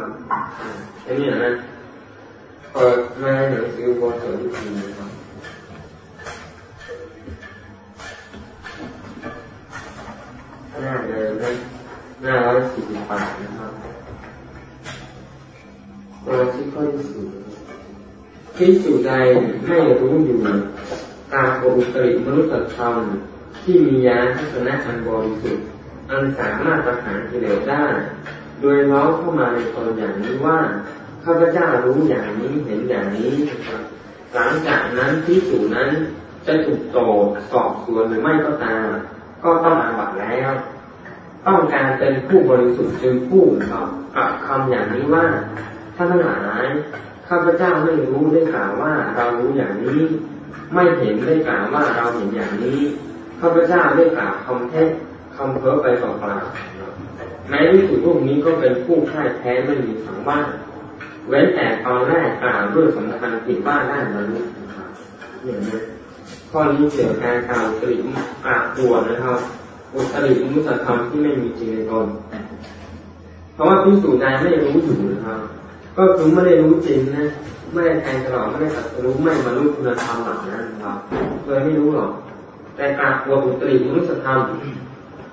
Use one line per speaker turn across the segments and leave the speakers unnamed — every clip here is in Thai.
ครับอันนี้นะเปิดมาหนังสือวอร์ดวิธีนะครับหน้าเดิมหน้าร้อยสี่สิบแปดนะครับตัวที่ข้อที่สี่พิสูจใดไม่รู้อยู่ตามอุตริมนุษยธรรมที่มียาทัศนะอันบริสุทธิ์อันสามารถประหารกิเลสได้ โดยเล้าเข้ามาในตนอย่างนี้ว่าข้าพเจ้ารู้อย่างนี้เห็นอย่างนี้นะครับหลังจากนั้นพิสูนั้นจะถูกโตสอบสวนหรือไม่ก็ตามก็ต้องอาบัตแล้ว ต้องการเป็นผู้บริสุทธิ์จึงพูดครับกับคำอย่างนี้ว่าท่านทั้งหลายข้าพเจ้าไม่รู้ได้กล่าวว่าเรารู้อย่างนี้ ไม่เห็นได้กล่าวว่าเราเห็นอย่างนี้ข้าพเจ้าได้กล่าวคำเท็จคำเพ้อไปเปล่าๆ แม้ที่สุดพวกนี้ก็เป็นผู้พ่ายแพ้ไม่มีสังบ้านเว้นแต่ตอนแรกกล่าวด้วยสำคัญผิดบ้านได้บรรลุนะครับอย่างนี้ข้อนี้เกี่ยวกับการกล่าวตริมกราบปวนะครับอุตริมุสธรรมที่ไม่มีจริงในตนเพราะว่าพิสูจน์ใดไม่รู้อยู่นะครับ ก็คือไม่ได้รู้จริงนะไม่ได้แทงตลอดไม่ได้ตัดรู้ไม่บรรลุคุณธรรมหลักนั้นนะครับเลยไม่รู้หรอกแต่กราบปวอุตริมุสธรรม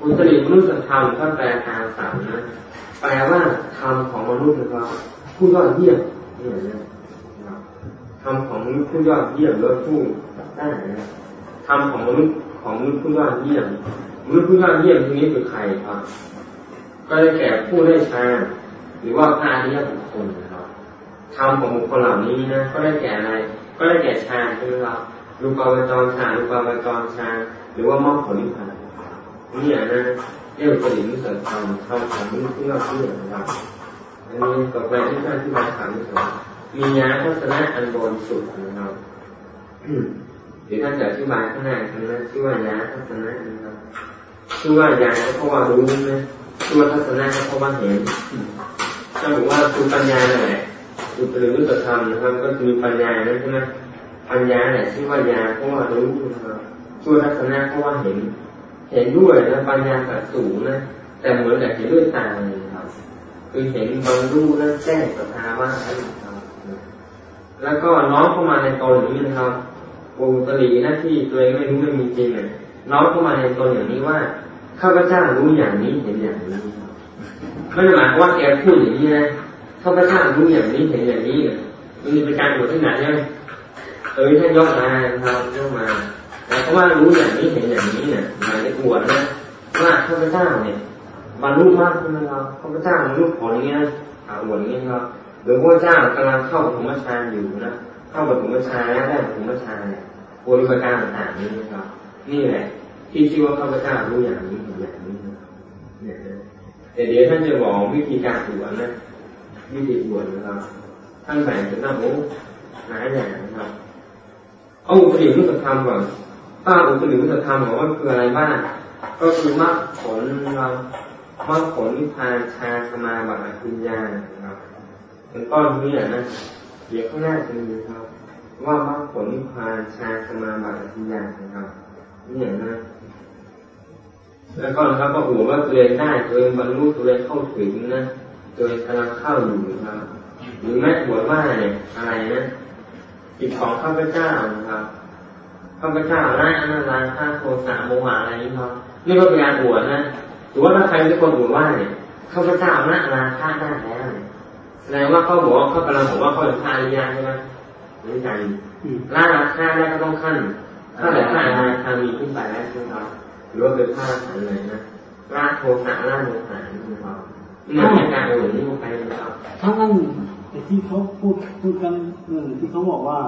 อุตริมนุษยธรรมถ้าแปลทางสามนะแปลว่าธรรมของมนุษย์นะครับผู้ยอดเยี่ยมเนี่ยนะธรรมของมนุษย์ผู้ยอดเยี่ยมเลยผู้ได้นะธรรมของมนุษย์ของมนุษย์ผู้ยอดเยี่ยมมนุษย์ผู้ยอดเยี่ยมที่นี้คือใครครับ ก็ได้แก่ผู้ได้ฌานหรือว่าพระอริยบุคคลนะครับธรรมของบุคคลเหล่านี้นะก็ได้แก่อะไร ก็ได้แก่ฌานใช่ไหมครับรูปาวจรฌานรูปาวจรฌานหรือว่ามรรคผลนิพพาน นี่นะเรียกว่าปริมิสัธรรมธรรมของมนุษย์ผู้ยอเยี่ยมนะครับอันนี้ต่อไปที่ท่านที่มาถามนะครับมีญาทัศนะอันบริสุทธิ์นะครับเดี๋ยวท่านจะอธิบายข้างหน้านะชื่อว่ายาทัศนะนะครับชื่อว่ายาเพราะว่ารู้นะชื่อว่าทัศนะเพราะว่าเห็นถ้าบอกว่าคือปัญญาแหละคือปริมิสธรรมนะครับ ก็คือปัญญานะใช่ไหมปัญญาแหละชื่อว่ายาเพราะว่ารู้นะครับชื่อทัศนะเพราะว่าเห็น เห็นด้วยนะปัญญาสัดสูงนะแต่เหมือนกับเห็นด้วยตาเลยครับ คือเห็นบรรลุและแจ้งสภาวะนั้นครับแล้วก็น้อมเข้ามาในตนอย่างนี้นะครับวงตรีหน้าที่ตัวเองไม่รู้ไม่มีจริงเนี่ยน้อมเข้ามาในตนอย่างนี้ว่าข้าพเจ้ารู้อย่างนี้เห็นอย่างนี้ไม่ได้หมายว่าแกพูดอย่างนี้นะข้าพเจ้ารู้อย่างนี้เห็นอย่างนี้เนี่ยมันเป็นการอวดที่ไหนใช่ไหมเออท่านยกมาครับยกมา เพราะว่ารู้อย่างนี้เห็นอย่างนี้เนี่ยหมายถึงอวดนะว่าข้าพเจ้าเนี่ยบรรลุมากใช่ไหมครับข้าพเจ้าบรรลุผลอย่างนี้นะอวดอย่างนี้ครับหรือพระเจ้ากำลังเข้าปฐมฌานอยู่นะเข้าปฐมฌานแล้วได้ปฐมฌานเนี่ยบริการต่างๆนี้นะครับ นี่แหละ ที่ชื่อว่าข้าพเจ้ารู้อย่างนี้เห็นอย่างนี้เนี่ยแต่เดี๋ยวท่านจะบอกวิธีการอวดนะวิธีอวดนะครับท่านแบ่งเป็นตั้งโอ้หลายอย่างนะครับเอาอุปนิมุตธรรมก่อน ถ้าอุปนิมุตธรรมบอกว่าคืออะไรบ้างก็คือมรรคผลเรามรรคผลนิพพานชาสมาบัติปัญญาครับเป็นต้นนี้นะเดี๋ยวข้างหน้าจะมีครับ ว่ามรรคผลนิพพานชาสมาบัติปัญญาครับนี่นะแล้วก็นะครับก็หัวว่าตัวเองได้ตัวเองบรรลุตัวเองเข้าถึงนะตัวเองกำลังเข้าอยู่นะครับหรือแม้หัวว่าเนี่ยอะไรนะจิตของข้าพเจ้านะครับ ข้าพเจ้าละอนาลาข้าโทสะโมหะอะไรนี้ครับนี่ก็เป็นการอวดนะถือว่าถ้าใครเป็นคนอวดว่าเนี่ยข้าพเจ้าละอนาข้าได้แล้วแสดงว่าเขาบอกว่าเขากำลังบอกว่าเขาเป็นพระอริยใช่ไหมนี่ใจละราคาได้ก็ต้องขั้นถ้าแต่พระอนาคามีขึ้นไปแล้วใช่ไหมครับหรือว่าเป็นพระอรหันต์เลยนะละโทสะละโมหะนี่ครับนี่เป็นการอวดนี่มันไปนะครับ
ทั้งนั้นแต่ที่เขาพูดพูดกันเรื่องที่เขาบอกว่า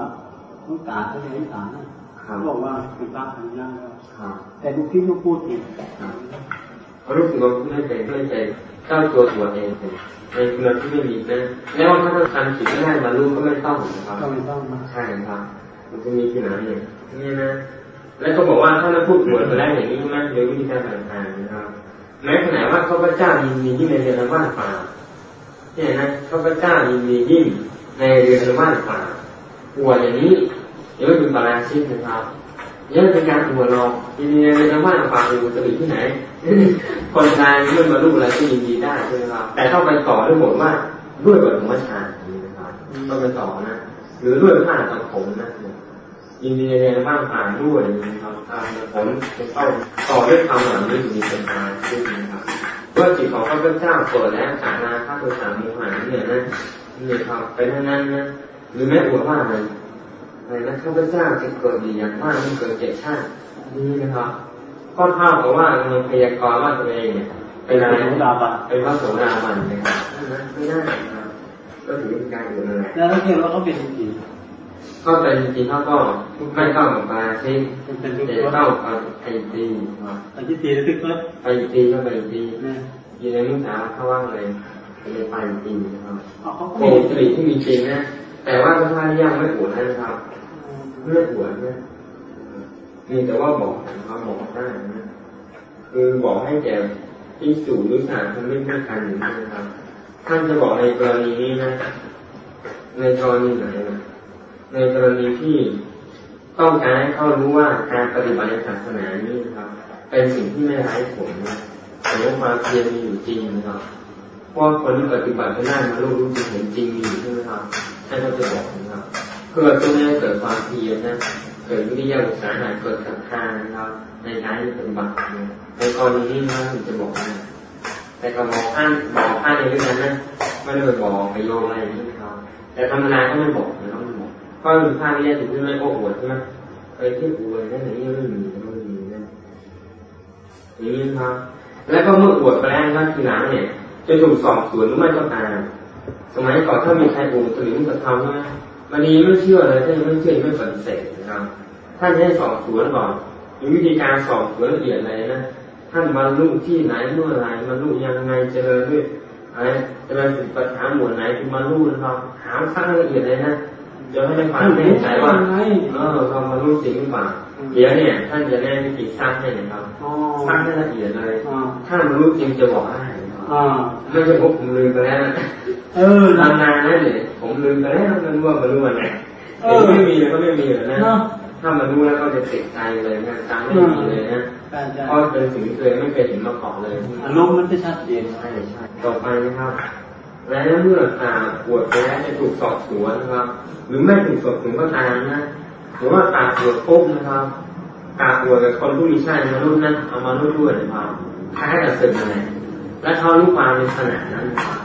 ต้องตาเขาใช้ตานะ เขาบอกว่าเป็นพระอริยแล้ว
ครับ
แต่ดูที่เขาพูดผิด
เขารู้สึกว่าไม่ใจไม่ใจเจ้าตัวตัวเองในคุณที่ไม่มีนะแล้วถ้าทำผิดไม่ได้มารู้ก็ไม่ต้องนะครับ
ก็ไม่ต้องมา
ใช่ครับมันจะมีที่ไหนเนี่ยนี่นะแล้วก็บอกว่าถ้าเราพูดหวยไปแล้วอย่างนี้ใช่ไหมโดยวิธีการต่างๆนะครับแม้ขนาดว่าข้าพเจ้ายินดีที่ในเรือนว่านป่าเนี่ยนะข้าพเจ้ายินดียิ่งในเรือนว่านป่าหัวอย่างนี้ ยังไม่เป็นปาราชิกนะครับยังเป็นการหัวเรายินดีในเรือนว่านป่าอยู่จะอยู่ที่ไหน คนตายมันมาลูกอะไรก็ยินดีได้ใช่ไหมครับ แต่ต้องไปต่อด้วยบทว่าด้วยบทธรรมชาตินี้นะครับต้องไปต่อนะ หรือด้วยผ้าตัดผมนะยินดีในบ้างผ่านด้วยนะครับตามผมจะต้องต่อด้วยคำเหล่านี้มีเป็นมาซึ่งนะครับว่าจิตของพระพุทธเจ้าเปิดแล้วสาราข้าตัวสามีหานเนี่ยนะนี่ครับไปเท่านั้นนะหรือแม้อวดว่าอะไร อะไรนะข้าพเจ้าจะเกิดดีอย่างมากไม่เกิดเจ็ดชาตินี่นะครับก็เท่ากับว่ามันพยากรณ์ว่าตัวเองเนี่ยเป็นอะไร
เป็นดาบัน
เป็นพระโสดาบันนะครับไม่ได้นะครับก็ถือเป็นการอยู่นั่นแหละ
แล้วถ้าเกิดว่าเขาเป็นจริง
ก็เป็นจริงๆเขาก็ไม่เข้ากับมาที่
ๆมันเป็นรูป
จะ
รถ
เข้ากับไอตีครับ
อันที่ตีตึกรถ
ไปตีก็ไปตี
นะ
อยู่ในมุสาเขาว่างเลยเป็นไปตีนะครับ
เอาเขาก็
โอ้สติที่มีจริงนะแต่ว่าพระท่านยังไม่อวดนะครับ ไม่อหัวนะมีแต่ว่าบอกเขาบอกได้นะคือบอกให้แก่ที่สู่หรือสารท่านไม่พูดกันอย่านนะครับ ท่านจะบอกในกรณีนี้นะ ในกรณีไหนนะในกรณีที่ต้องการให้เขารู้ว่าการปฏิบัติในศาสนานี้นะครับ เป็นสิ่งที่ไม่ไร้ผลนะแต่ว่าความเพียรมีอยู่จริงนะครับเพราะคนที่ปฏิบัติไม่ได้มารู้รู้จริงเห็นจริงมีใช่ไหมครับท่านก็จะบอกนะครับ เกิดตรงนี้เกิดความเพียรนะเกิดวิริยะอุตสาหะเกิดศรัทธานะครับในการปฏิบัตินะในกรณีนี้นะผมจะบอกนะแต่ก็บอกท่านบอกท่านในเรื่องนั้นนะไม่ได้ไปบอกไปโยงอะไรอย่างนี้นะครับแต่ธรรมดาก็ไม่บอกนะไม่บอกก็มีภาพที่แยกถึงที่ไม่โอ้อวดใช่ไหมเออที่อวดนั่นอย่างนี้ไม่มีไม่มีนะอย่างนี้ครับ แล้วก็เมื่ออวดไปแล้วก็ทีหลังเนี่ยจะถูกสอบสวนหรือไม่ก็ตามสมัยก่อนถ้ามีใครอุตริมุตธรรมใช่ไหม วันนี้ไม่เชื่อเลยถ้ายังไม่เชื่อไม่ปฏิเสธนะครับท่านจะให้สอบสวนก่อนมีวิธีการสอบสวนละเอียดเลยนะท่านบรรลุที่ไหนเมื่อไรบรรลุยังไงเจริญด้วยอะไรเจริญสิปัญหาหมวดไหนที่บรรลุนะครับถามขั้นละเอียดเลยนะจะให้ได้ความแน่ใจว่าเออเราบรรลุจริงหรือเปล่าเดี๋ยวเนี่ย ท่านจะแน่วิธีสร้างให้นะครับ
อ๋อ
สร้างให้ละเอียดเลย
อ่า
ถ้าบรรลุจริงจะบอกได้นะครับ
อ่า
ไม่ใช่พวกผมลืมไปแล้วนะ
เออนะ
นานๆนั่นเนี่ยผมลืมไปแล้วไม่รู้ว่ามันรู้วันไหน
เอ
เห็
อ
นไม่มีเลยก็ไม่มีเลยนะ
เนาะ
ถ้ามันรู้แล้วก็จะติดใจเลยนะจำไม่มีเลยนะ
ใช่ใช่
เพราะเป็นสิ่งที่เคยไม่เคยเห็นมาก่อนเลย
อารมณ์มันจะชัดเจน
ใช่ใช่ต่อไปนะครับแล้วเมื่อตาปวดไปแล้วจะถูกสอบสวนนะครับ หรือไม่ถูกสอบสวนก็ตามนะหรือว่าตาปวดปุ๊บนะครับตาปวดกับคนผู้มีชาติมารุ่นนั้นเอามารุ่นด้วยนะครับท้ายกับสึกอะไร และเขารู้ความในขนาดนั้นนะครับ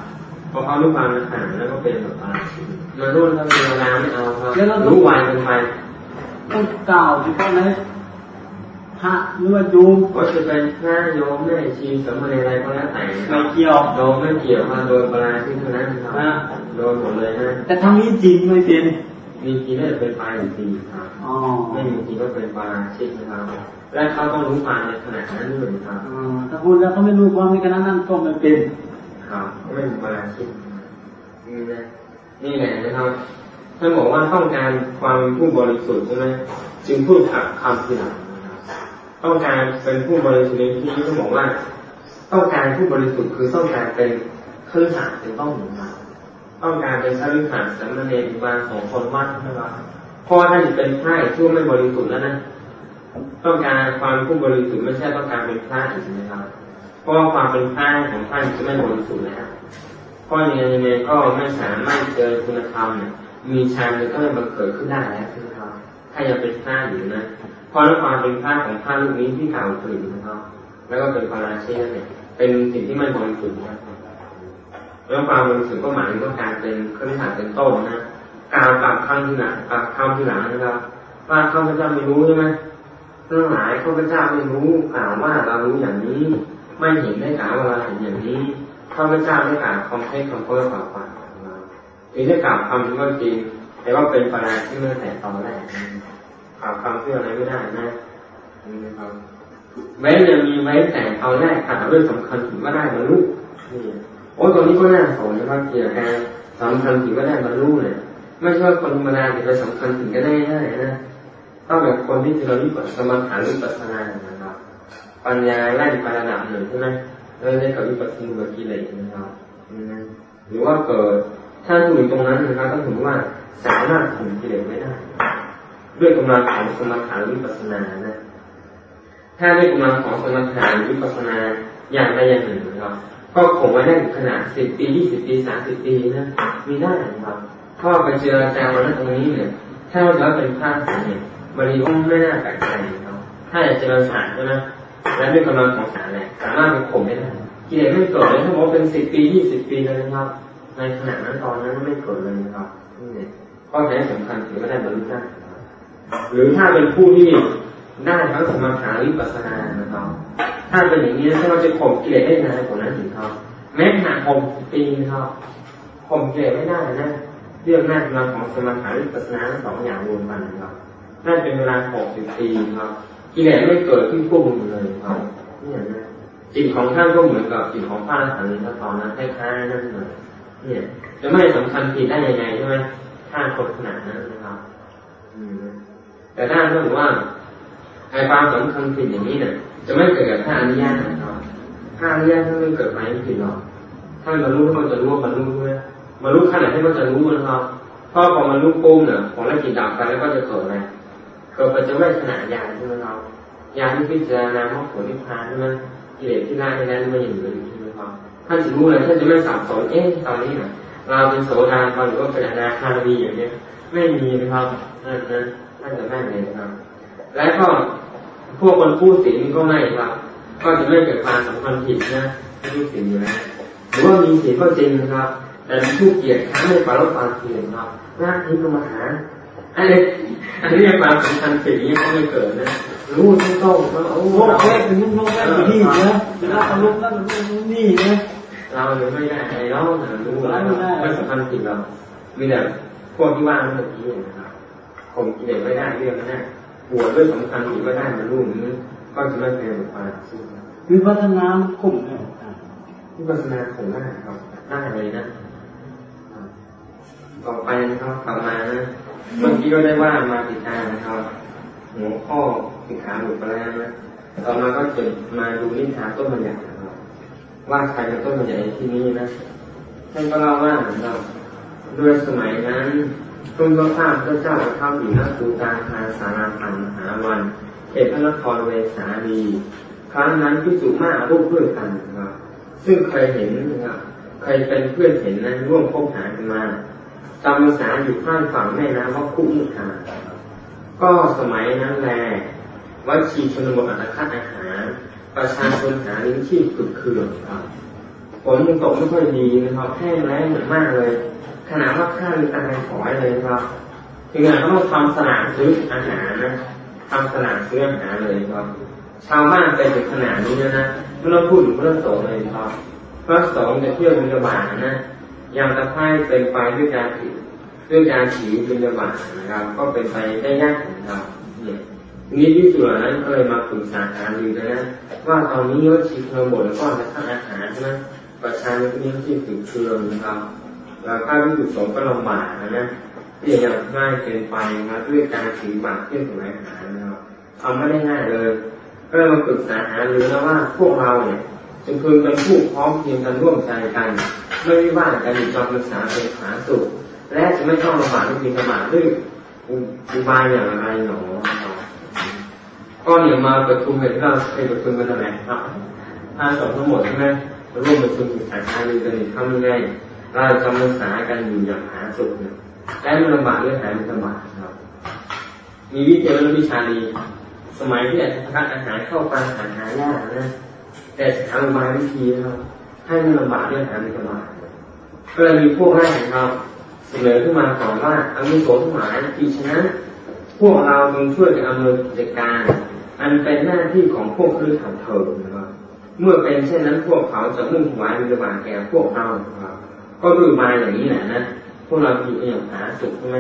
พอเขารู้ความในขนาดนั้นแล้วก็เป็นแบบว่ามารุ่นถ้ามีเวลาไม่เอาครับรู้วันเป็นไป
ต้องกล่าวถึงตอนไหนพระหรือว่าโยม
ก็จะเป็นพระโยมแม่ชีสามเณรอะไรก็แล้วแต่
ไม่เกี่ยว
โยมไม่เกี่ยวมาโดนปราที่เท่านั้นครับ
นะ
โดนหมดเลยนะ
แต่ทำนี้จริงไม่เป็น
มีจริงก็จะเป็นปลายอยู่ดีครับ
อ๋อ
ไม่มีจริงก็เป็นปลาชิดนะครับ และเขาต้องรู้ความในขณะนั้นด้วยครับ
อ่าถ้าพูดแล้วเขาไม่รู้ความในขณะนั้นก็ไม่เป็น
ครับไม่เป็นปลาชิดนี่นะนี่แหละนะครับท่านบอกว่าต้องการความเป็นผู้บริสุทธิ์ใช่ไหมจึงพูดขัดคำทีหลังนะครับต้องการเป็นผู้บริสุทธิ์ในที่นี้ท่านบอกว่า ต้องการผู้บริสุทธิ์คือต้องการเป็นคฤหัสถ์เป็นต้องหนุนมาต้องการเป็นคฤหัสถ์สามเณรอุบาสองคนวัดใช่ไหมเพราะว่าท่านเป็นพระช่วงไม่บริสุทธิ์แล้วนะ ต้องการความผู้บริสุทธิ์ไม่ใช่ต้องการเป็นพระอีกนะครับเพราะว่าความเป็นพระของท่านจะไม่บริสุทธิ์แล้วเพราะยังไงก็ไม่สามารถเจอคุณธรรมเนี่ยมีฌานก็ไม่บังเกิดขึ้นได้แล้วใช่ไหมครับ ถ้ายังเป็นพระอยู่นะเพราะนั้นความเป็นพระของพระลูกนี้ที่กล่าวถึงนะครับ แล้วก็เป็นปาราชิกเนี่ยเป็นสิ่งที่ไม่บริสุทธิ์นะครับแล้วความบริสุทธิ์ก็หมายถึงต้องการเป็นเครื่องหัดเป็นต้นนะกล่าวกับคำที่หลังกับคำที่หลังนะครับว่าข้าพเจ้าไม่รู้ใช่ไหม ทั้งหลายข้าพเจ้าไม่รู้กล่าวว่าเรารู้อย่างนี้ ไม่เห็นได้กล่าวว่าเราเห็นอย่างนี้ข้าพเจ้าได้กล่าวคำเท็จคำเพ้อเปล่าเปล่าถึงได้กล่าวคำที่ว่าจริงแต่ว่าเป็นปาราชิกเมื่อแต่ตอนแรกกล่าวคำที่ออะไรไม่ได้นะนี่นะครับเว้นเนี่ยมีไว้แต่ตอนแรกถามเรื่องสำคัญถึงว่าได้บรรลุนี่โอ้ตรงนี้ก็น่าสนนะครับเกี่ยวกับสำคัญถึงก็ได้บรรลุเนี่ยไม่ใช่ว่าคนธรรมดาจะไปสำคัญถึงก็ได้ง่ายนะ ต้องแบบคนที่เราวิปัสสนาฐานวิปัสสนานะครับ ปัญญาไล่ไประดับหนึ่งใช่ไหมแล้วได้กับวิปัสสนากิเลสนะครับนะหรือว่าเกิดถ้าถึงตรงนั้นนะครับต้องถือว่าสามารถถึงกิเลสไม่ได้ ด้วยกำลังของสมถะวิปัสสนานะถ้าด้วยกำลังของสมถะวิปัสสนาอย่างใดอย่างหนึ่งนะครับก็คงไว้ได้ขนาดสิบปียี่สิบปีสามสิบปีนะมีได้ครับพ่อไปเจออาจารย์วันนั้นตรงนี้เนี่ยถ้าเราเป็นภาคเนี่ย บริวารไม่น่าแปลกใจครับถ้าอยากเจริญสารใช่ไหมและด้วยกำลังของสารเนี่ยสามารถไปข่มได้กิเลสไม่เกิดเลยถ้าบอกเป็นสิบปียี่สิบปีเลยนะครับในขณะนั้นตอนนั้นไม่เกิดเลยนะครับนี่ข้อแท้สำคัญถือว่าได้บรรลุได้หรือถ้าเป็นผู้ที่ได้ทั้งสมาธิวิปัสสนานะครับถ้าเป็นอย่างนี้ถ้าเราจะข่มกิเลสได้นานกว่านั้นถึงครับแม้ขณะข่มปีนะครับข่มกิเลสไม่ได้นะเรื่องหน้ากำลังของสมาธิวิปัสสนาสองอย่างรวมกันนะครับ นั่นเป็นเวลาหกสิบปีครับกิเลสไม่เกิดขึ้นพุ่งเลยครับนี่นะจิตของท่านก็เหมือนกับจิตของพระอรหันต์ตอนนั้นคล้ายๆนั่นเลยเนี่ยจะไม่สำคัญผิดได้ยังไงใช่ไหมถ้านคนขนาดนั้นนะครับแต่ถ้าท่านบอกว่าไอ้ความสำคัญผิดอย่างนี้เนี่ยจะไม่เกิดกับท่านอนุญาตนะครับถ้าอนุญาตท่านไม่เกิดไปไม่ผิดหรอกท่านมารู้ท่านจะรู้ว่ารู้ใช่ไหมมารู้ขนาดที่ว่าจะรู้นะครับเพราะพอมันรู้ปุ๊บเนี่ยของละกิจดับไปแล้วก็จะเกิดอะไร เกิดปัจจุบันขนาดยานใช่ไหมครับยานที่พิจารณามรรคผลนิพพานใช่ไหมกิเลสที่ละในนั้นไม่ยังเหลืออยู่ใช่ไหมครับท่านจะรู้เลยท่านจะไม่สับสนเอ๊ะตอนนี้นะเราเป็นโสดาบันหรือว่าเป็นอนาคามีอย่างเนี้ยไม่มีนะครับนั่นนะท่านจะแม่นเลยนะครับ และก็พวกคนพูดสิ่งก็ไม่ครับ ก็จะไม่เกิดความสำคัญผิดนะพูดสิ่งอยู่แล้วหรือว่ามีสิ่งก็จริงนะครับ แต่ผู้เกียรติค้าไม่ปารบปาเกียรติครับน้าที่ก็มาหา อันนี้อันนี้ความสำคัญสิ่งนี้ก็ไม่เกิดนะรู้ทุกต้องว่าโอ้โห
เอ๊ะเป็นลูกน้องได้ที่นะเวลาทำลูกนั่นนี่นะ
เราหรือไม่ได้ไอ้เรารู้แล้วไม่สำคัญผิดเรามีแต่พวกที่ว่างเมื่อกี้นะครับผมกิเลสไม่ได้เรื่องนั้ปวดด้วยสำคัญอีกไม่ได้มันรู้นี้ก็จะไม่เป็นความสุข
วิปัสสนาข่มเนี่ย
วิปัสสนาข่มได้ครับได้เลยนะต่อไปนะครับต่อมานะ เมื่อกี้ก็ได้ว่ามาติดตามนะครับหัวข้อสิขาหลุดไปแล้วนะต่อมาก็จะมาดูนิทานต้นบัญญัตินะครับว่าใครเป็นต้นบัญญัติที่นี้นะท่านก็เล่าว่าเราด้วยสมัยนั้นพระก็ข้าพระเจ้าเข้าอยู่นักตูตาคาสาราพันมหาวันเขตพระนครเวสาลีครั้งนั้นพิสุมารูปเพื่อนกันนะครับซึ่งเคยเห็นนะครับเคยเป็นเพื่อนเห็นนั้นร่วมคบหากันมา จำภาษาอยู่ข้างฝั่งแม่น้ำวัดคุ้มุทาก็สมัยนั้นแลวัดชีชนบทอัตคัดอาหาร ประชาชนหาลิ้นชีพขุดเขื่อนครับฝนตกไม่ค่อยดีนะครับแห้งแล้งเหมือนมากเลย ขนาดว่าข้ามีตายขอยเลยครับถึงขนาดต้องทำสนามซื้ออาหารนะทำสนามซื้ออาหารเลยครับ ชาวบ้านไปถึงขนาดนี้แล้วนะไม่ต้องพูดถึงพระสงฆ์เลยครับพระสงฆ์จะเที่ยวบิณฑบาตนะ ยังตะไคร่เป็นไปด้วยการผิดด้วยการฉีบิณฑบาตนะครับ ก็เป็นไปได้ยากนะครับเนี่ยนี้ที่ส่วนนั้นก็เลยมาปรึกษาหารือกันนะว่าตอนนี้ว่าชีพเราหมดแล้วก็จะทำอาหารใช่ไหมประชาชนนี้ที่ถึงเชื่อนะครับแล้วข้าพิสุสงก็ลำบากนะนะที่จะง่ายเกินไปนะด้วยการถือบาตรเพื่อแสวงหารนะครับทำไม่ได้ง่ายเลย ก็เลยมาปรึกษาหารือแล้วว่าพวกเราเนี่ย จะพึงเป็นผู้พร้อมเพียงกันร่วมใจกัน ไม่วิวาทกันอยู่จอมศึกษาเป็นขาสุขและจะไม่ต้องลำบากด้วยพินบาตด้วยอุบายอย่างไรหนอก็เนี่ยมาประชุมกันที่เราประชุมกันทำไมครับทานสองทั้งหมดใช่ไหมร่วมประชุมศึกษาหารือกันทำยังไงเราจำภาษากันอยู่อย่างหาสุขเนี่ยได้ไม่ลำบากด้วยหายไม่ลำบากครับ มีวิทยาวิชาดีสมัยที่อาจจะพักอาหารเข้าปลาหาหายากนะ แต่ทำมาวิธีครับ ให้ไม่ลำบากด้วยหายไม่ลำบากก็เลยมีพวกแรกครับเสนอขึ้นมาก่อนว่าอาวุโสทั้งหลายที่ฉะนั้นพวกเราจึงช่วยกันอำนวยกิจการ อันเป็นหน้าที่ของพวกคือขันเถิดนะครับเมื่อเป็นเช่นนั้นพวกเขาจะมุ่งถวายมิบาแก่พวกเราครับก็ดูมาอย่างนี้แหละนะพวกเราผิดอย่างหาสุขใช่ไหม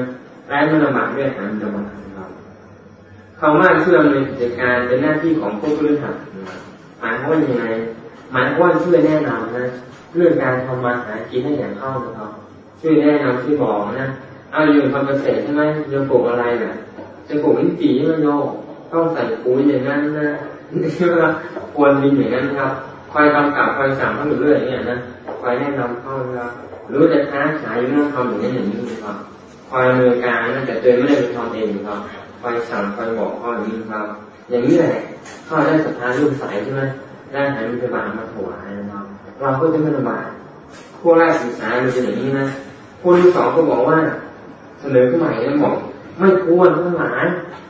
แร้ไม่ลำบากด้วยหาลำบากครับคำว่าเชื่อในกิจการเป็นหน้าที่ของพวกพื้นฐาน หมายความว่ายังไงหมายความว่าช่วยแนะนำนะเรื่องการทำมาหากินให้อย่างเข้านะครับช่วยแนะนำที่บอกนะเอาอยู่ทำเกษตรใช่ไหมจะปลูกอะไรน่ะจะปลูกลิ้นจี่ใช่ไหมโยต้องใส่ปุ๋ยอย่างนั้นนะใช่ไหมควรดินอย่างนั้นครับคอยกำกับคอยสั่งเขาอยู่เรื่อยอย่างนี้นะคอยแนะนำเขาครับรู้จะค้าขายไม่ต้องทำอย่างนี้อย่างนี้ครับคอยมือการนะแต่ตัวไม่ได้ไปทำเองครับคอยสั่งคอยบอกข้อนี้ครับ อย่างนี้แหละข้อได้ศรัทธารุ่มใสใช่ไหมได้หายมีพบามาถวายนะครับเราก็จะไม่ลำบากพวกแรกศึกษามันจะอย่างนี้นะพวกที่สองก็บอกว่า เสนอขึ้นมาอย่างนี้บอกไม่ควรทั้งหลาย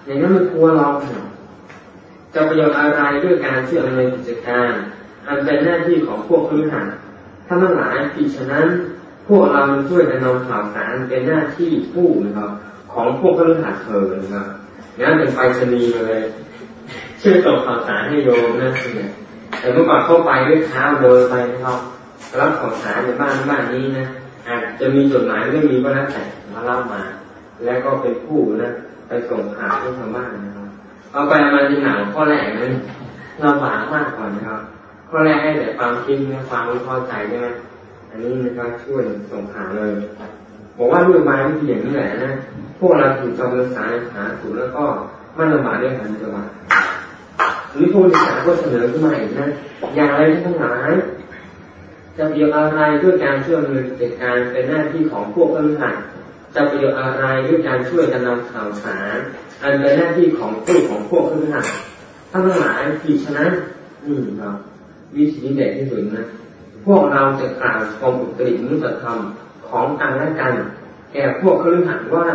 อย่างนั้นไม่ควรเราจะประโยชน์อะไรด้วยการเชื่อมในกิจการอันเป็นหน้าที่ของพวกพื้นฐานถ้าทั้งหลายที่ฉะนั้น พวกเราช่วยกันนำข่าวสารเป็นหน้าที่ผู้นะครับของพวกพื้นฐานเธอนะครับงั้นเป็นไฟชนีเลย ช่วยส่งข่าวสารให้โยมนะเนี่ยแต่เมื่อก่อนเข้าไปด้วยเท้าเดินไปนะครับรับข่าวสารในบ้านบ้านนี้นะอาจจะมีจดหมายไม่มีก็แล้วแต่มาเล่ามา แล้วก็เป็นผู้นะไปส่งข่าวให้ชาวบ้านนะครับเอาไปมาในหนังข้อแรกนั้นเราบากมากกว่านะครับข้อแรกให้แต่ความคิดนะความรู้เข้าใจใช่ไหมอันนี้นะครับช่วยส่งข่าวเลยบอกว่าด้วยมาวิธีอย่างนี้แหละนะพวกเราถูกจำเริญสายหาสูตรแล้วก็ไม่ลำบากด้วยการจะบา หรือผู้ศึกษาก็เสนอขึ้นมาอีกนะอย่างไรทั้งหลายจะเกี่ยวอะไรด้วยการช่วยมือจัดการเป็นหน้าที่ของพวกเพื่อนจะประโยชน์อะไรด้วยการช่วยกันนำข่าวสารอันเป็นหน้าที่ของผู้ของพวกเพื่อนทั้งหลายที่ฉะนั้นนี่ครับวิธีเด็ดที่สุดนะพวกเราจะกล่าวชมอุตริมุตธรรมของกันและกัน แก่พวกคฤหัสถ์ว่า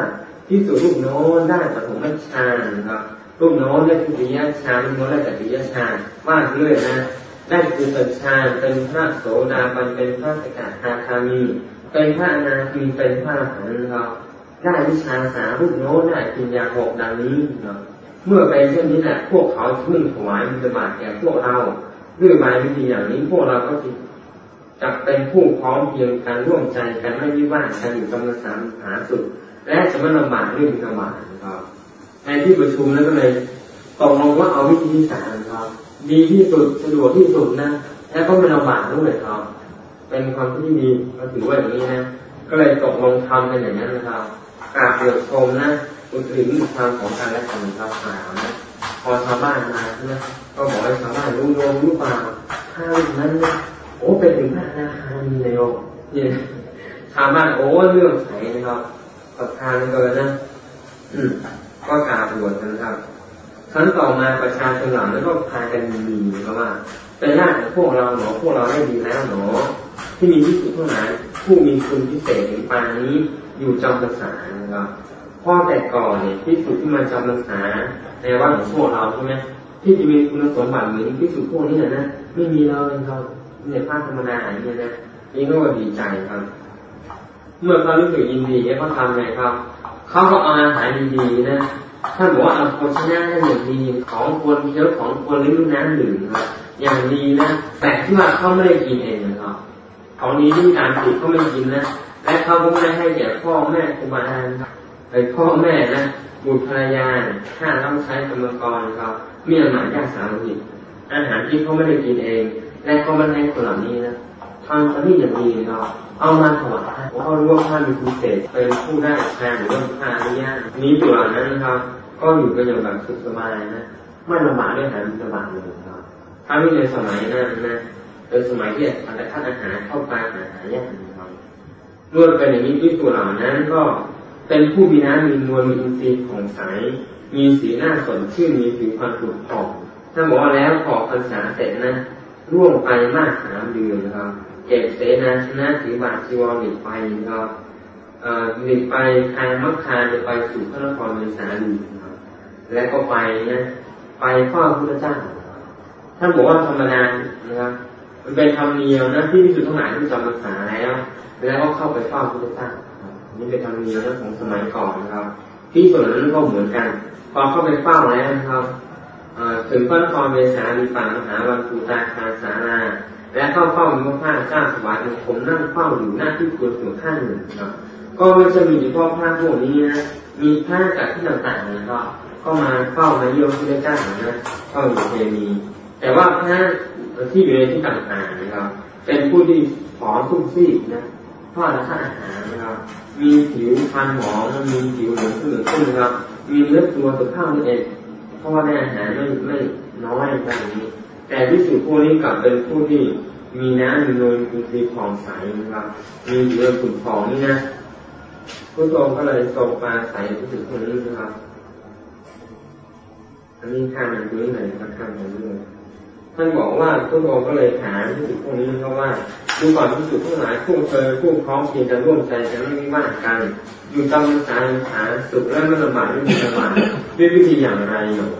ที่สุรูปโน้นได้ปฐมฌานครับ รูปโน้นได้ทุติยฌานรูปโน้นได้จัติยฌานว่าเรื่อยนะได้คือสัจานเป็นพระโสดาบันเป็นพระสกทาคามี เป็นพระอนาคีเป็นพระอรหันต์ครับได้วิชาสารูปโน้นได้ปิญญาหกดังนี้ครับเมื่อเป็นเช่นนี้แหละพวกเขาทุ่งถวายมิตบาทแก่พวกเราด้วยมาวิธีอย่างนี้พวกเราก็จะจะเป็นผู้พร้อมเพียงกันร่วมใจกันไม่วิวาทกันอยู่กำลังสามหาสุด และจะไม่ลำบากเรื่องลำบากครับ ในที่ประชุมนั้นก็เลยตกลงว่าเอาวิธีที่สามครับ ดีที่สุดสะดวกที่สุดนะแล้วก็ไม่ลำบากด้วยครับ เป็นความที่ดีก็ถือว่าอย่างนี้นะก็เลยตกลงทำเป็นอย่างนั้นนะครับกราบเดือดชมนะอุตริมทางของการและการเราถามนะพอชาวบ้านมาใช่ไหมก็บอกให้ชาวบ้านรู้โยมรู้เปล่าถ้านั้นนะโอ้เป็นถึงพระนาคามีเลยโยมเนี่ยชาวบ้านโอ้เรื่องใสนะครับประทานเกินนะอืม ก็กราบวดนะครับครั้นต่อมาประชาชนเหล่านั้นก็พากันมีเพราะว่าเป็นหน้าของพวกเราหนอพวกเราได้ดีแล้วหนอ ที่มีที่สุดเท่านั้นผู้มีคุณพิเศษถึงปานนี้อยู่จำภาษานะครับพ่อแต่ก่อนเนี่ยที่สุดที่มาจำภาษาในว่าของพวกเราใช่ไหมที่จะมีคุณสมบัติเหมือนที่สุดพวกนี้นะไม่มีเราเลยครับเนี่ยภาคธรรมดาอย่างนี้นะนี่ก็ดีใจครับ เมื่อเขารู้สึกยินดีเนี่ยเขาทำไงครับ เขาก็เอาอาหารดีๆนะท่านบอกว่าเอาโภชนะได้อย่างดีของควรเยอะของควรลิ้มน้ำดื่มครับอย่างดีนะแต่ที่ว่าเขาไม่ได้กินเองนะครับของนี้ที่การผิดเขาไม่กินนะและเขาก็ไม่ได้ให้แก่พ่อแม่ครูบาอาจารย์ไปพ่อแม่นะบุตรภรรยาข้าต้องใช้กรรมกรครับมีอาหารยากสามผิอาหารที่เขาไม่ได้กินเอง และก็ไม่ให้คนเหล่านี้นะทำคนที่อย่างดีนะครับ เอามาถวายเพราะเขารู้ว่าท่านมีคุณเศษเป็นผู้ได้แทนหรือว่าพาอนุญาตนี้ตัวนั้นนะครับ ก็อยู่กันอย่างแบบสุขสบายนะไม่ลำบากด้วยหาสบายเลยครับถ้าไม่ในสมัยนั้นนะเป็นสมัยที่อาจจะท่านอาหารเข้าไปหาหายากนะครับรวมเป็นอย่างนี้ที่ตัวเหล่านั้นก็เป็นผู้มีน้ำมีนวลมีอินทรีย์ของใสมีสีหน้าสดชื่นมีผิวพรรณผุดผ่องถ้าบอกว่าแล้วขอพรรษาเสร็จนะร่วงไปมากสามเดือนนะครับ เก็บเสนาชนะถือบาทจีวรหลีไปนะครับหลีไปทางมักคาจะไปสู่พระนครเมืองสาลีครับและก็ไปนะไปเฝ้าพระเจ้าท่านบอกว่าธรรมดานะครับมันเป็นธรรมเนียมนะที่ที่สุดทั้งหลายที่จำพรรษาแล้ว แล้วก็เข้าไปเฝ้าพระเจ้านี่เป็นธรรมเนียมของสมัยก่อนนะครับ ที่ส่วนนั้นก็เหมือนกัน พอเข้าไปเฝ้าแล้วนะครับถึงพระนครเมสาลีป่ามหาวันปูตาคาสารา และเข้าเฝ้ามีพระพาเจ้าถวายบังคมนั่งเฝ้าอยู่หน้าที่ควรส่วนท่านหนึ่งครับ ก็ไม่จะมีเฉพาะพระพวกนี้นะมีพระจากที่ต่างๆนะครับก็มาเฝ้ามาเยี่ยมพระเจ้านะเฝ้าอยู่เทมีแต่ว่าพระที่อยู่ในที่ต่างๆนะครับ เป็นผู้ที่ผอมทุกซีกนะทอดและทาอาหารนะครับ มีผิวพรรณหมองมีผิวเหลืองขึ้นขึ้นนะครับ มีเนื้อตัวตัวข้าวนี่เองเพราะว่าได้อาหารไม่ไม่น้อยแบบนี้ แต่วิสุทธิพวกนี้กลับเป็นผู้ที่มีน้ำมีนวลมีสีผ่องใสนะครับมีเรือขุ่นผ่องนี่นะผู้ทรงก็เลยทรงมาใส่วิสุทธิพวกนี้นะครับอันนี้ข้ามมันด้วยไหนครับข้ามมันด้วยท่านบอกว่าทุกองก็เลยถามที่สุดพวกนี้เพราะว่าดูก่อนที่สุดทั้หลายผู้เคยผู้พร้อมเพียงจะร่วมใจจะไม่วิวากัน อยู่จำสารฐานสุขและไม่ลำบากไม่มีลำบากด้วยวิธีอย่างไรหนอ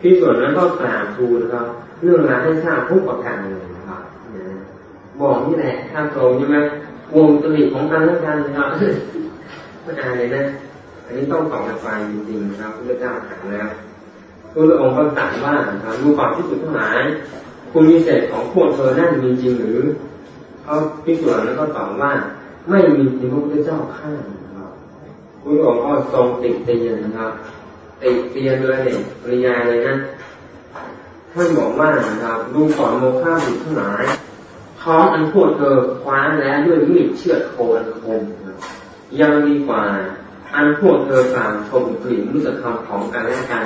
ที่ส่วนนั้นก็กราบทูลครับ เรื่องราวให้ทราบผู้ประการเลยนะครับบอกนี่แหละข้ามตรงใช่ไหมวงจริของกันและกันนะครับไม่อานเลยนะอันนี้ต้องตอบกันไฟจริงๆครับพระเจ้าถามแล้วพระองค์ก็ตรัสว่าครับดูก่อนที่สุดทั้งหลายคุณมีเศษของพวกเธอนั่นมีจริงหรือเขาพิสูจน์แล้วก็ตอบว่า ไม่มีจริงพระพุทธเจ้าข้าครับพระองค์ก็ทรงติดเตียนนะครับติดเตียนเลยเนี่ยปริยาเลยนะ ท่านบอกว่านะครับดูก่อนโมฆะบุตรทั้งหลายท้องอันพวกเธอคว้าแล้วด้วยมีดเชือดโคนคมยังดีกว่าอันพวกเธอกล่าวชมกลิ่นมุสธรรมของกันและกัน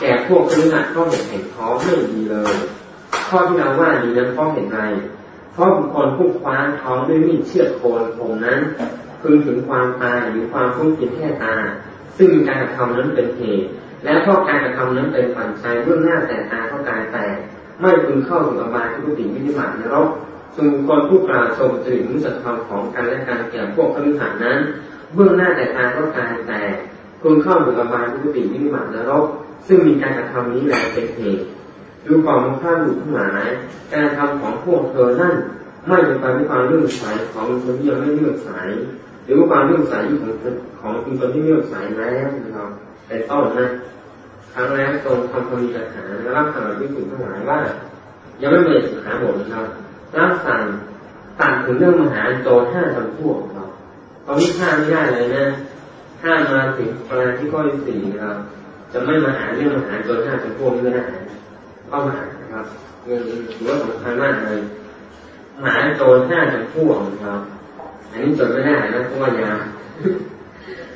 แก่พวกคฤหัสถ์ก็เห็นเห็นท้องไม่ดีเลย ข้อที่เราว่าดีนั้นเพราะเห็นไรเพราะบุคคลผู้คว้าท้องด้วยมีดเชือดโคนคมนั้นพึงถึงความตายหรือความทุกข์เพียงแค่ตา ซึ่งการกระทำนั้นเป็นเหตุ และเพราะการกระทำนั้นเป็นปัจจัยเบื้องหน้าแต่ตาก็กายแตกไม่พึงเข้าถึงอบายทุติวินิบาตนรกส่วนบุคคลผู้กล่าวชมกลิ่นมุสธรรมของกันและกันแก่พวกคฤหัสถ์นั้น เบื้องหน้าแต่ตาก็กายแต่คุณเข้าถึงอบายพุติวินิบาตนรกซึ่งมีการกระทำนี้แหละเป็นเหตุดูก่อนข้าบุตรทั้งหลาย การทำของพวกเธอนั่นไม่เป็นไปด้วยความเรื่องสายของคนที่ยังไม่เลื่อมสายหรือว่าความเรื่องสายของของคนที่เลื่อมสายแล้วนะครับแต่ต้นนะ ครั้งแล้วทรงทำคำมีคาถาและรับสั่งพิสุทธิ์ทั้งหลายว่ายังไม่เป็นสิกขาบทนะครับรับสั่งตัดถึงเรื่องมหาโจห้าจำพวกครับตอนนี้ข้ามไม่ได้เลยนะข้ามมาถึงประมาณที่ข้อที่สี่ครับจะไม่มาหาเรื่องมหาโจห้าจำพวกนี้ไม่ได้ก็มาครับเรื่องนี้ถือว่าสำคัญมากเลยหาโจรห้าจำพวกครับ อันนี้จดไม่ได้นะเพราะว่ายา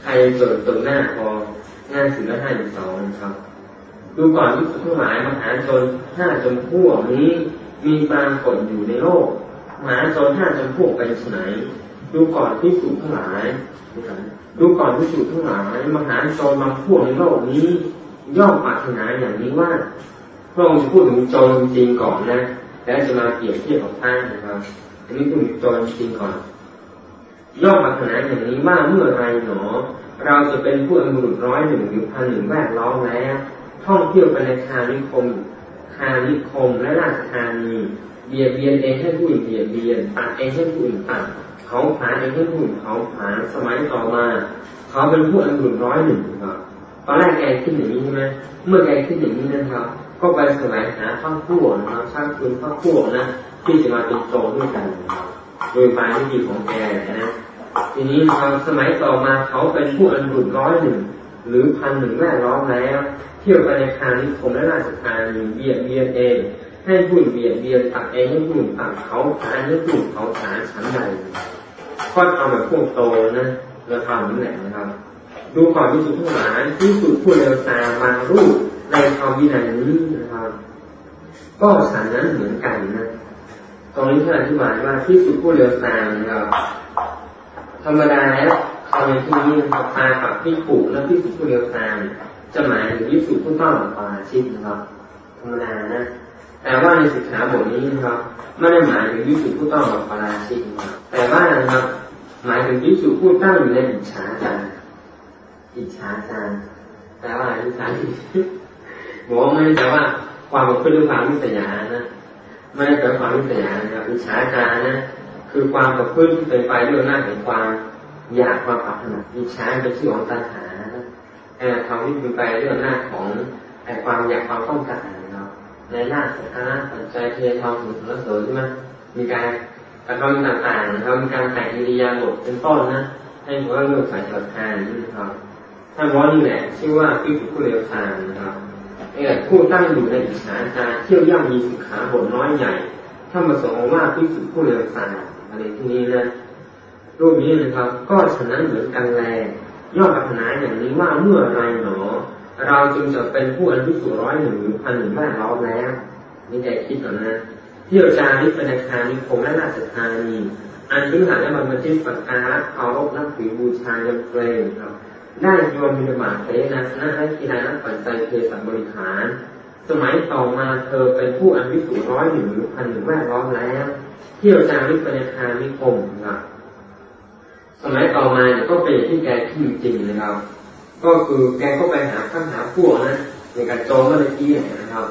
ใครจดจดหน้าพอหน้าสี่และห้าสิบสองครับ ดูก่อนที่สุดทั้งหลายมหาโจรห้าจำพวกนี้ มีปรากฏอยู่ในโลกมหาโจรห้าจำพวกเป็นไหนดูก่อนที่สุดทั้งหลาย ดูก่อนที่สุดทั้งหลาย มหาโจรบางพวกในโลกนี้ ย่อมปรารถนาอย่างนี้ว่าพระองค์จะพูดถึงโจรจริงก่อนนะแล้วจะมาเปรียบเทียบกับท่านนะครับอันนี้คือโจรจริงก่อนย่อมปรารถนาอย่างนี้ว่าเมื่อไรหนอ เราจะเป็นผู้อนุรุร้อยหนึ่งหรือพันหนึ่งแวดล้อมแล้ว ท่องเที่ยวไปในคานิคมคานิคมและราชธานีเบียดเบียนเองให้ผู้อื่นเบียดเบียนตัดเองให้ผู้อื่นตัดเขาผาเป็นผู้หุ่นเขาผาสมัยต่อมา เขาเป็นผู้อันดุร้อยหนึ่งครับตอนแรกแกขึ้นอย่างนี้ใช่ไหมเมื่อแกขึ้นอย่างนี้นะครับ ก็ไปสมัยหาข้าวคั่วนะครับช่างคืนข้าวคั่วนะที่จะมาเป็นโจด้วยกันโดยมาที่ดีของแกนะทีนี้ทางสมัยต่อมาเขาเป็นผู้อันดุร้อยหนึ่งหรือพันหนึ่งแวดล้อมแล้ว ที่ยวไปในคานิคมและราชธานีเบียดเบียนเอง ให้ผู้เบียดเบียนตัดเองให้ผู้ตัดเขาผาให้ผู้เขาผาชั้นใดก็ทำแบบพวกโตนะเราทำนี่แหละนะครับ ดูก่อนที่สุดทั้งหลายที่สุดผู้เลวตาบางรูปในธรรมวินัยนี้นะครับ ก็ฉันนั้นเหมือนกันนะตรงนี้ท่านอธิบายว่าที่สุดผู้เลวตานะครับธรรมดาแล้วคำในที่นี้นะครับตากับที่ผูกและที่สุดผู้เลวตา จะหมายถึงที่สุผู้ต้องปาชิดนะครับธรรมดานะ แต่ว่าในศึกษาบทนี้นะครับไม่ได้หมายถึงวิสุผู้ต้องกับปราชิกแต่ว่านะครับ หมายถึงวิสุผู้ตั้งอยู่ในอิจฉาจารอิจฉาจารแต่ว่าอิจฉาบอกว่าไม่แปลว่าความประพฤติความวิสยานะไม่ได้แปลความวิสยานะครับอิจฉาจารนะคือความประพฤติเป็นไปด้วยหน้าของความอยากความปรารถนาอิจฉาเป็นชื่อของตัณหา แต่ทำที่เป็นไปด้วยหน้าของไอความอยากความต้องการในหน้าสังฆาปัจจัยเททองสุนทรเสริญใช่ไหมมีการกระทำต่างๆนะครับมีการแต่งอิริยาบถเป็นต้นนะให้ผมว่าเรื่องสายศรัทธานี่นะครับถ้าว่านี่แหละชื่อว่าพิสุผู้เลวทานนะครับเออผู้ตั้งอยู่ในอิจฉาจาเที่ยวย่ำมีสิขาบทน้อยใหญ่ถ้ามาสงว่าพิสุผู้เลวทานอะไรที่นี้นะรูปนี้นะครับ ก็ฉะนั้นเหมือนกันแล ย่อปรารถนาอย่างนี้ว่าเมื่อไรหนอ เราจึงจะเป็นผู้อันพิสูร้อยหนึ่งหรือพันหนึ่งแวดล้อมแล้วนี่ใจคิดก่อนนะเที่ยวจาริกปนาคานิคมและราชธานีอันพื้นฐานและบรรพชิตสักการเคารพนับถือบูชายำเกรงครับได้โยมมิบาเทนะนะให้กีฬานักปัจจัยเทศบริหาร สมัยต่อมาเธอเป็นผู้อันวิสุร้อยหนึ่งหรือพันหนึ่งแวดล้อมแล้ว เที่ยวจาริกปในทานิคมครับ สมัยต่อมาเนี่ยก็เป็นที่แกที่จริงนะครับ ก็คือแกก็ไปหาข้าหาพวกนะในการโจมเมื่อกี้นะครับ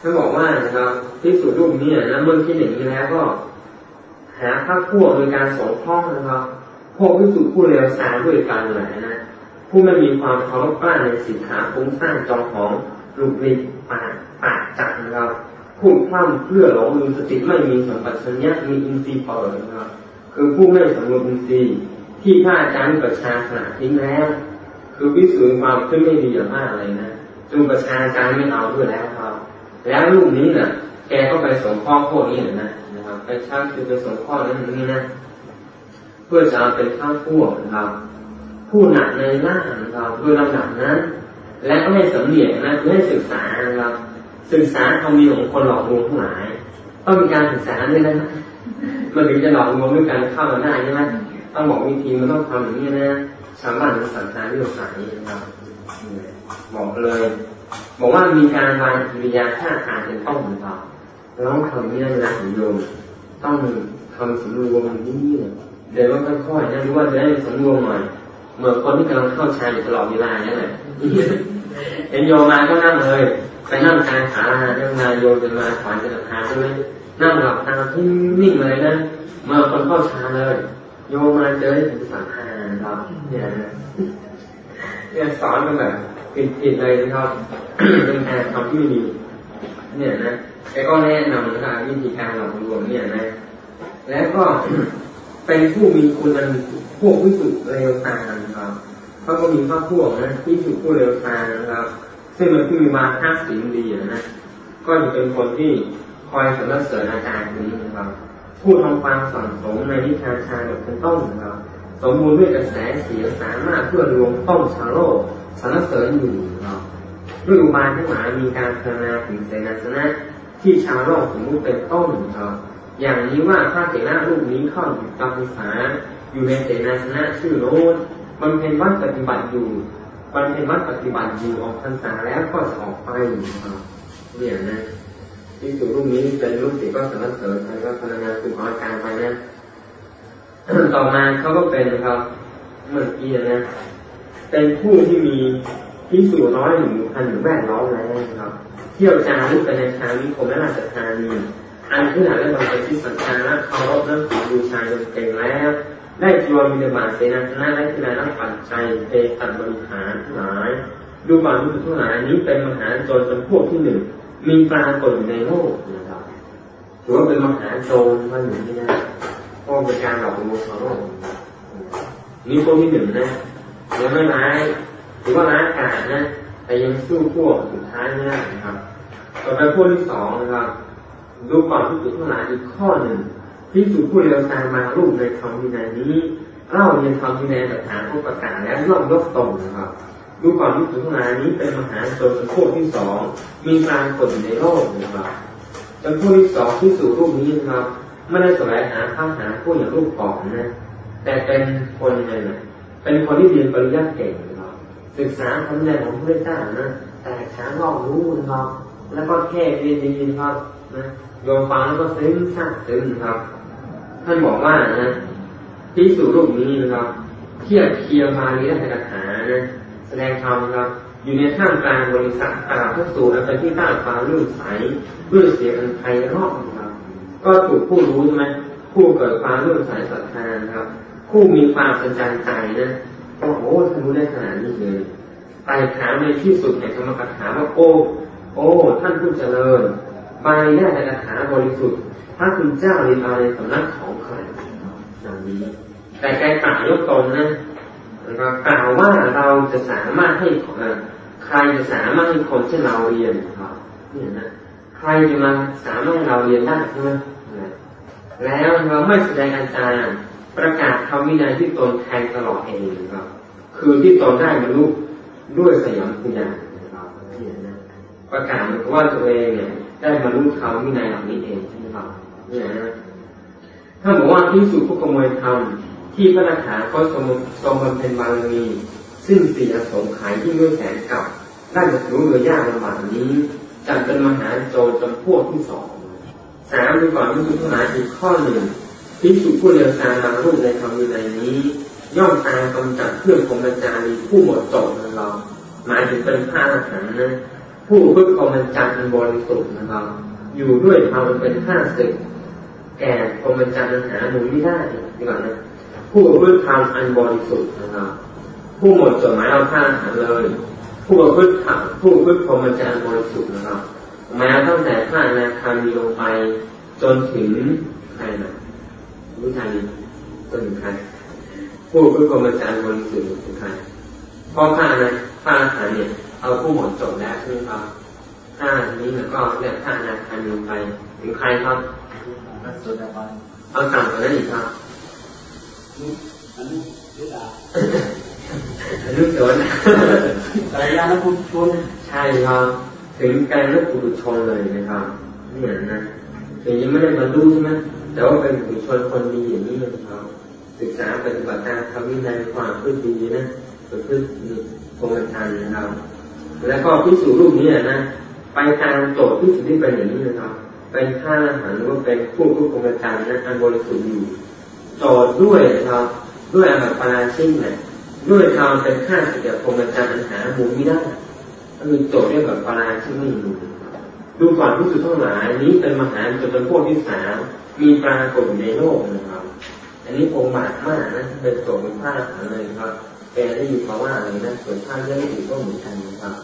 ท่านบอกว่านะครับที่สุดรูปนี้นะเมื่อคิดอย่งนี้แล้วก็ หาข้าพวกโดยการสงเคราะห์นะครับ พวกพิสุดผู้เลวทรามด้วยกันแหลนะผู้ไม่มีความเคารพกล้าในสินค้าฟุ้งสร้างจองของลุกลี้ปากปากจัดนะครับพูดพร่ำเพื่อหลงลืมสติไม่มีสัมปชัญญะมีอินทรีย์เปิดนะครับ คือผู้ไม่สำรวมอินทรีย์ที่พระอาจารย์ประชาสนาทิ้งแล้ว คือวิสูจน์ความขึ้นไม่ดีอย่างมากเลยนะจนประชาอาจารย์ไม่เอาด้วยแล้วครับ แล้วรูปนี้น่ะ แกก็ไปสงข้อพวกนี้นะนะครับไปชักคือไปสงข้อนั้นนี้นะเพื่อจะเป็นข้าพวกนะครับผู้หนักในหน้านะครับโดยลำดับนั้น และก็ให้สำเนียกนะเพื่อให้ศึกษานะครับศึกษาคำมีของคนหลอกลวงทั้งหลายต้องมีการศึกษาด้วยนะ มันถึงจะหลอกลวงด้วยการเข้ามาได้ใช่ไหมต้องบอกวิธีมันต้องทำอย่างนี้นะชาวบ้านสังหารเรื่องสายนะครับบอกเลย บอกว่ามีการวางกิริยาท่าทางเป็นต้องของเราเราต้องทำนี่เวลาของโยมต้องทำสำรวมนี่เลยเดี๋ยวว่าค่อยๆนะรู้ว่าจะได้สำรวมหน่อยเหมือนคนที่กำลังเข้าฌานอยู่ตลอดเวลาเนี่ยแหละเห็นโยมมาก็นั่งเลยไปนั่งกลางขาเรื่องงาโยมจะมาถอนจะทานใช่ไหม นั่งหลับตาทิ้งนิ่งเลยนะมื่อคนเข้าฌาเลยโยมมาเจอถึงสามห้าครับเนี่ยเนี่ยสอนกันแบบผิดๆเลยนะครับเป็นการทำที่ไม่ดีเนี่ยนะแกก็แนะนำนะครับวิธีการหลอกลวงเนี่ยนะ แล้วก็เป็นผู้มีคุณอันพวกวิสุทธ์เร็วตาครับเขาก็มีข้าพวกนะที่สุผู้เร็วตานะครับ ซึ่งมันที่มีมาห้าสิงดีนะก็จะเป็นคนที่ คอยสรรเสริญอาจารย์นี้นะครับพูดทำความสั่งสมในนิทานชาดกเป็นต้นนะครับสมบูรณ์ด้วยกระแสเสียงสามารถเพื่อรวมต้มชาโลกสรรเสริญอยู่นะครับด้วยอุบายทั้งหลายมีการพรรณนาถึงเสนาสนะที่ชาวโลกสมมติเป็นต้นนะครับอย่างนี้ว่าพระเถระรูปนี้เข้าอยู่กรรมสาอยู่ในเสนาสนะชื่อโน้นมันเป็นวัดปฏิบัติอยู่มันเป็นวัดปฏิบัติอยู่ออกพรรษาแล้วก็จะออกไปนะครับเนี่ยนะ ที่สุรูปนี้เป็นรูปศิษย์ก็สรรเสริญไปก็พนักงานสุขอาการไปนะต่อมาเขาก็เป็นครับ เมื่อกี้นะเป็นผู้ที่มีที่สูน้อยหนึ่งพันหนึ่งแวดล้อมแล้วนะครับ เที่ยวจารุกในชาวิคมและราชธานีอันที่หลังได้มาเป็นที่สัญชาและเคารพเรื่องของบูชาจนเก่งแล้ว ได้จวนมีบาเสนาสนะและที่นายรักปัจจัยเทตัดบริหารทั้งหลายดูบางรู้สึกทั้งหลายนี้เป็นมหาโจรเป็นพวกที่หนึ่ง มีปรากฏอยู่ในโลกนะครับถือว่าเป็นมหาโจรมาหนึ่งที่นะเพราะเป็นการหลอกลวงชาวโลกนี่พวกที่หนึ่งนะยังไม่ร้ายหรือว่าร้ายกาจนะ แต่ยังสู้พวกสุดท้ายไม่ได้นะครับ ต่อไปพวกที่สองนะครับ ดูก่อนที่สุดทั้งหลายอีกข้อหนึ่งที่สุดผู้เร็วตามมารูปในธรรมวินัยนี้เล่าเรียนธรรมวินัยสถานผู้ประกาศแล้วย่อมยกตรงนะครับ ดูก่อนที่สุดทั้งหลายนี้เป็นมหาชนเป็นพวกที่สองมีการกดในโลกนะครับเป็นพวกที่สองที่สู่รูปนี้นะครับไม่ได้แสวงหาข้าหาพวกอย่างรูปก่อนนะแต่เป็นคนยังไงนะเป็นคนที่เรียนปริญญาเก่งนะครับศึกษาคำแนะของพระเจ้านะแต่ขาลอกรู้นะครับแล้วก็แค่เรียนดีนะครับนะโยมฟังแล้วก็ซึ้งซาบซึ้งครับ ท่านบอกว่านะที่สู่รูปนี้นะครับเทียบเคียงมาลีและคาถานะ สดงธรรมครับ อยู่ในท่ามกลางบริษัทกราบพระสูตรเป็นที่ตั้งความรื่นใสรื่นเสียงอันไพเราะครับ ก็ถูกผู้รู้ใช่ไหมผู้เกิดความรื่นใสศรัทธาครับ ผู้มีความสนใจใจนะโอ้โหท่านรู้ได้ขนาดนี้เลยไต่ถามในที่สุดแห่งธรรมกถาว่าโอ้โอ้ท่านผู้เจริญบาลีได้ในคาถาบริสุทธิ์พระคุณเจ้าเรียนมาในสำนักของใครดังนี้แต่แกกล่ายกตนนะ กล่าวว่าเราจะสามารถให้ใครจะสามารถให้คนที่เราเรียนครับนี่นะใครจะมาสามารถเราเรียนได้ใช่ไหมแล้วเราไม่แสดงอาจารย์ประกาศคำวินัยที่ตนแทนตลอดเองครับ คือที่ตนได้บรรลุด้วยสยามคุณญานะครับนี่นะประกาศว่าตัวเองเนี่ยได้บรรลุธรรมวินัยเหล่านี้เองใช่ไหมครับนี่นะถ้าบอกว่าที่สุดผู้ขโมยธรรม ที่พระนาถาก็ทรงทรงบำเพ็ญบารมี ซึ่งสี่อสงไขยที่ด้วยแสนกับได้จะรู้โดยยากลำบากนี้จัดเป็นมหาโจรจำพวกที่สองสามดูก่อนที่คุณทั้งหลายอีกข้อหนึ่งพิสุผู้เรียนตามบางรูปในคำวินัยนี้ ย่อมตามกำจัดเพื่อนของอาจารย์ผู้หมดจดนะเราหมายถึงเป็นพระอรหันต์นะผู้เพื่อความจารย์บริสุทธิ์นะครับอยู่ด้วยความเป็นข้าศึกแก่พรหมจรรย์หาหนุนไม่ได้ดีกว่านะ ผู้เพื่อทำอันบริสุทธิ์นะครับ ผู้หมดจดหมายเอาข้าหาเลย ผู้เพื่อทำผู้เพื่อพรหมจรรย์บริสุทธิ์นะครับมาตั้งแต่ข้านาคามีลงไป จนถึงใครนะรู้ทันจนถึงใครผู้เพื่อพรหมจรรย์บริสุทธิ์ถึงใครเพราะข้านะข้าหาเนี่ยเอาผู้หมดจดแล้วใช่ไหมครับข้านี้แล้วก็เนี่ยข้านาคามีลงไปถึงใครครับเอาต่ำกว่านั้นอีกครับ
อันนี้เว ลา
อนุสน
แต่ยาณปุถุชน
ใช่ครับ ถึงการนักปุถุชนเลยนะครับเนี่ยนะถึงยังไม่ได้มาดูใช่ไหมแต่ว่าเป็นปุถุชนคนดีอย่างนี้นะครับ ศึกษาปฏิบัติตามคำวินัยความพื่อดีนะเพื่อพึ่งพรหมทานนะครับ แล้วก็พิสูจน์รูปนี้นะไปตามโจทย์พิสูจน์ที่เป็นอย่างนี้นะครับ เป็นข้าอาหารหรือว่าเป็นผู้ผู้กรมการนะอันบริสุทธิ์อยู่ จอดด้วยครับด้วยอาหารปราชิกเนี่ยด้วยทำเป็นข้าศึกกับพรหมจารย์ปัญหาบุญไม่ได้ถ้ามีโจทย์เรื่องแบบปาราชิกไม่มีดูก่อนผู้สุดทั้งหลายนี้เป็นมหาจนเป็นพวกที่สามมีปรากฏในโลกนะครับ อันนี้องค์บากมากนะเป็นโจทย์เป็นผ้าอาหารเลยครับแกได้ยินเขาว่าอะไรนะส่วนผ้าเรื่องอื่นก็เหมือนกันนะครับ